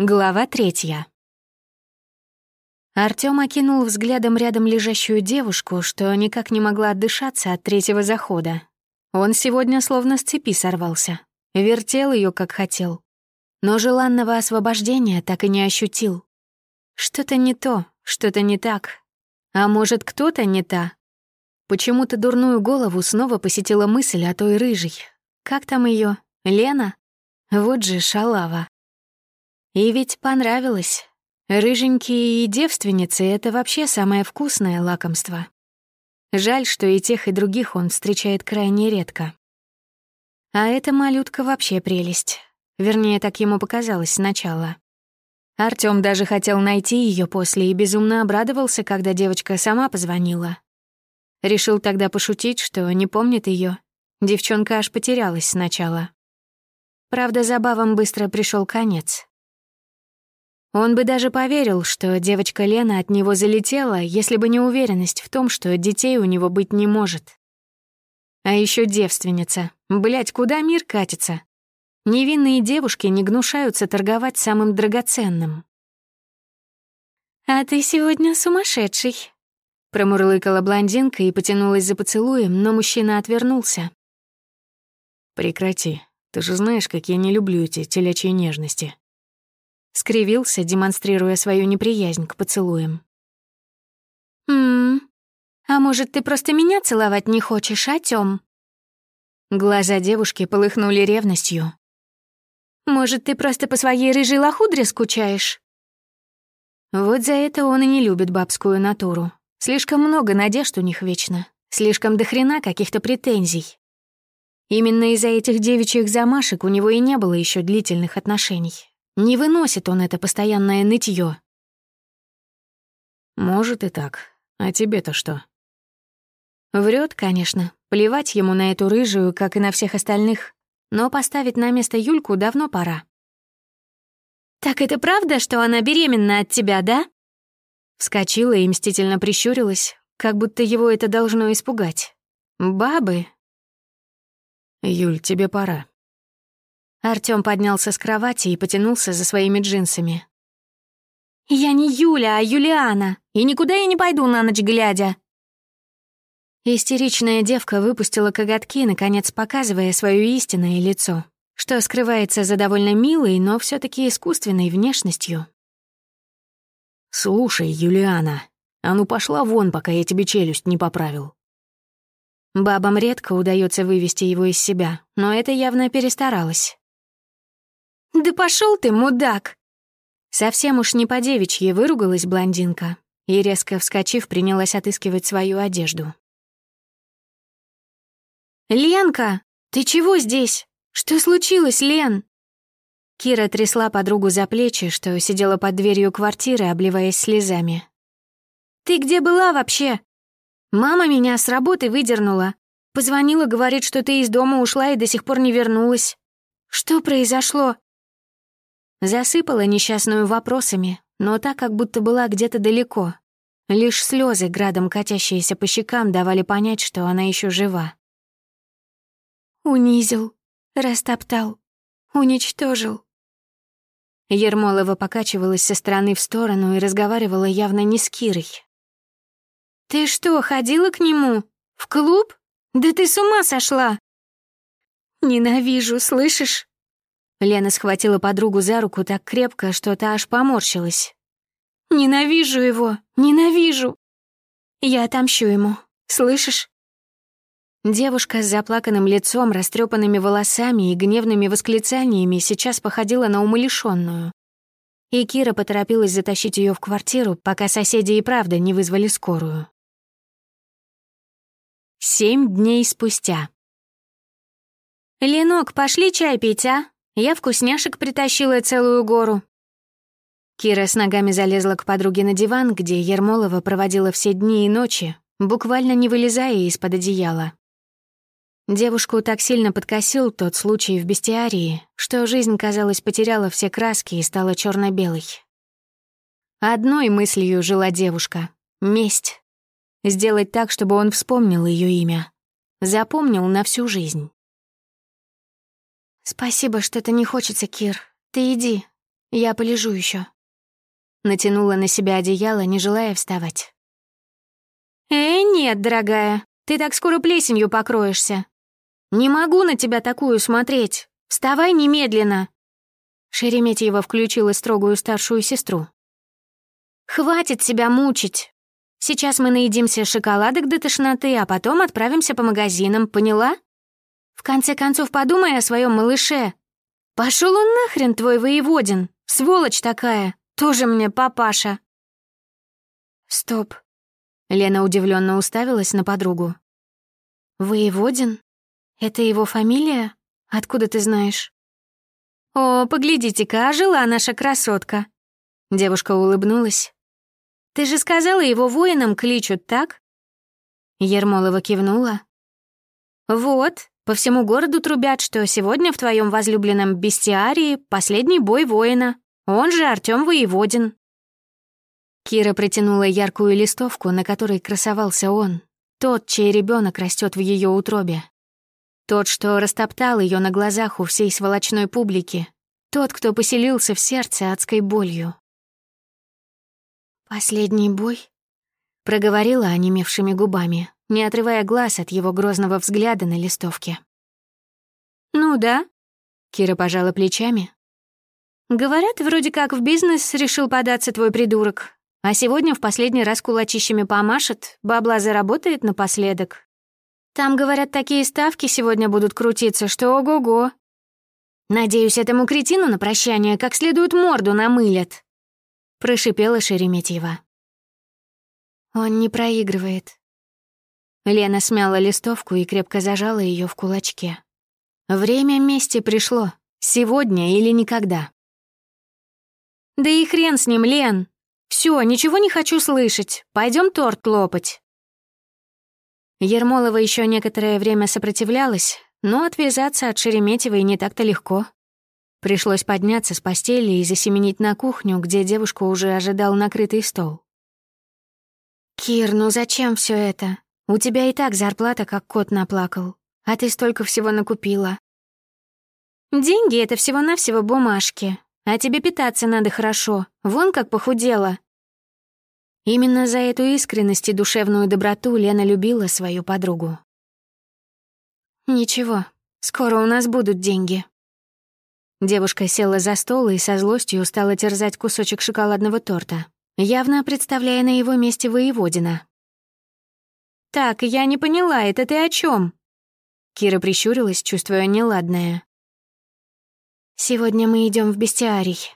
Глава третья. Артём окинул взглядом рядом лежащую девушку, что никак не могла отдышаться от третьего захода. Он сегодня словно с цепи сорвался, вертел её как хотел. Но желанного освобождения так и не ощутил. Что-то не то, что-то не так. А может, кто-то не та? Почему-то дурную голову снова посетила мысль о той рыжей. Как там её? Лена? Вот же шалава. И ведь понравилось. Рыженькие и девственницы — это вообще самое вкусное лакомство. Жаль, что и тех, и других он встречает крайне редко. А эта малютка вообще прелесть. Вернее, так ему показалось сначала. Артём даже хотел найти её после и безумно обрадовался, когда девочка сама позвонила. Решил тогда пошутить, что не помнит её. Девчонка аж потерялась сначала. Правда, забавам быстро пришёл конец. Он бы даже поверил, что девочка Лена от него залетела, если бы не уверенность в том, что детей у него быть не может. А еще девственница. Блять, куда мир катится? Невинные девушки не гнушаются торговать самым драгоценным. «А ты сегодня сумасшедший», — промурлыкала блондинка и потянулась за поцелуем, но мужчина отвернулся. «Прекрати. Ты же знаешь, как я не люблю эти телячьи нежности», скривился, демонстрируя свою неприязнь к поцелуям. «Ммм, а может, ты просто меня целовать не хочешь, а, Тём?» Глаза девушки полыхнули ревностью. «Может, ты просто по своей рыжей лохудре скучаешь?» Вот за это он и не любит бабскую натуру. Слишком много надежд у них вечно, слишком дохрена каких-то претензий. Именно из-за этих девичьих замашек у него и не было еще длительных отношений. Не выносит он это постоянное нытье. Может и так. А тебе-то что? Врет, конечно. Плевать ему на эту рыжую, как и на всех остальных. Но поставить на место Юльку давно пора. «Так это правда, что она беременна от тебя, да?» Вскочила и мстительно прищурилась, как будто его это должно испугать. «Бабы?» «Юль, тебе пора», Артём поднялся с кровати и потянулся за своими джинсами. «Я не Юля, а Юлиана, и никуда я не пойду на ночь глядя». Истеричная девка выпустила коготки, наконец показывая свое истинное лицо, что скрывается за довольно милой, но все таки искусственной внешностью. «Слушай, Юлиана, а ну пошла вон, пока я тебе челюсть не поправил». Бабам редко удается вывести его из себя, но это явно перестаралась. «Да пошел ты, мудак!» Совсем уж не по-девичьи выругалась блондинка и, резко вскочив, принялась отыскивать свою одежду. «Ленка, ты чего здесь? Что случилось, Лен?» Кира трясла подругу за плечи, что сидела под дверью квартиры, обливаясь слезами. «Ты где была вообще? Мама меня с работы выдернула. Позвонила, говорит, что ты из дома ушла и до сих пор не вернулась. Что произошло?» Засыпала несчастную вопросами, но так, как будто была где-то далеко. Лишь слезы, градом катящиеся по щекам, давали понять, что она еще жива. Унизил, растоптал, уничтожил. Ермолова покачивалась со стороны в сторону и разговаривала явно не с Кирой. «Ты что, ходила к нему? В клуб? Да ты с ума сошла!» «Ненавижу, слышишь? Лена схватила подругу за руку так крепко, что та аж поморщилась. «Ненавижу его! Ненавижу! Я отомщу ему, слышишь?» Девушка с заплаканным лицом, растрепанными волосами и гневными восклицаниями сейчас походила на умалишенную. И Кира поторопилась затащить ее в квартиру, пока соседи и правда не вызвали скорую. Семь дней спустя. «Ленок, пошли чай пить, а?» Я вкусняшек притащила целую гору. Кира с ногами залезла к подруге на диван, где Ермолова проводила все дни и ночи, буквально не вылезая из-под одеяла. Девушку так сильно подкосил тот случай в бестиарии, что жизнь, казалось, потеряла все краски и стала черно белой Одной мыслью жила девушка — месть. Сделать так, чтобы он вспомнил ее имя. Запомнил на всю жизнь. «Спасибо, что-то не хочется, Кир. Ты иди. Я полежу еще. Натянула на себя одеяло, не желая вставать. «Э, нет, дорогая, ты так скоро плесенью покроешься. Не могу на тебя такую смотреть. Вставай немедленно!» Шереметьева включила строгую старшую сестру. «Хватит себя мучить. Сейчас мы наедимся шоколадок до тошноты, а потом отправимся по магазинам, поняла? В конце концов, подумай о своем малыше. Пошел он нахрен, твой воеводин, сволочь такая, тоже мне папаша». «Стоп». Лена удивленно уставилась на подругу. «Воеводин? Это его фамилия? Откуда ты знаешь?» «О, поглядите-ка, ожила наша красотка!» Девушка улыбнулась. «Ты же сказала, его воинам кличут, так?» Ермолова кивнула. «Вот, по всему городу трубят, что сегодня в твоем возлюбленном бестиарии последний бой воина, он же Артём Воеводин». Кира протянула яркую листовку, на которой красовался он, тот, чей ребенок растет в ее утробе. Тот, что растоптал ее на глазах у всей сволочной публики. Тот, кто поселился в сердце адской болью. «Последний бой?» — проговорила онемевшими губами, не отрывая глаз от его грозного взгляда на листовке. «Ну да», — Кира пожала плечами. «Говорят, вроде как в бизнес решил податься твой придурок, а сегодня в последний раз кулачищами помашет, бабла заработает напоследок, там, говорят, такие ставки сегодня будут крутиться, что ого-го. Надеюсь, этому кретину на прощание как следует морду намылят. Прошипела Шереметьева. Он не проигрывает. Лена смяла листовку и крепко зажала ее в кулачке. Время мести пришло. Сегодня или никогда. Да и хрен с ним, Лен. Все, ничего не хочу слышать. Пойдем торт лопать. Ермолова еще некоторое время сопротивлялась, но отвязаться от Шереметьевой не так-то легко. Пришлось подняться с постели и засеменить на кухню, где девушку уже ожидал накрытый стол. «Кир, ну зачем все это? У тебя и так зарплата как кот наплакал, а ты столько всего накупила». «Деньги — это всего-навсего бумажки, а тебе питаться надо хорошо, вон как похудела», Именно за эту искренность и душевную доброту Лена любила свою подругу. «Ничего, скоро у нас будут деньги». Девушка села за стол и со злостью стала терзать кусочек шоколадного торта, явно представляя на его месте воеводина. «Так, я не поняла, это ты о чем? Кира прищурилась, чувствуя неладное. «Сегодня мы идем в бестиарий.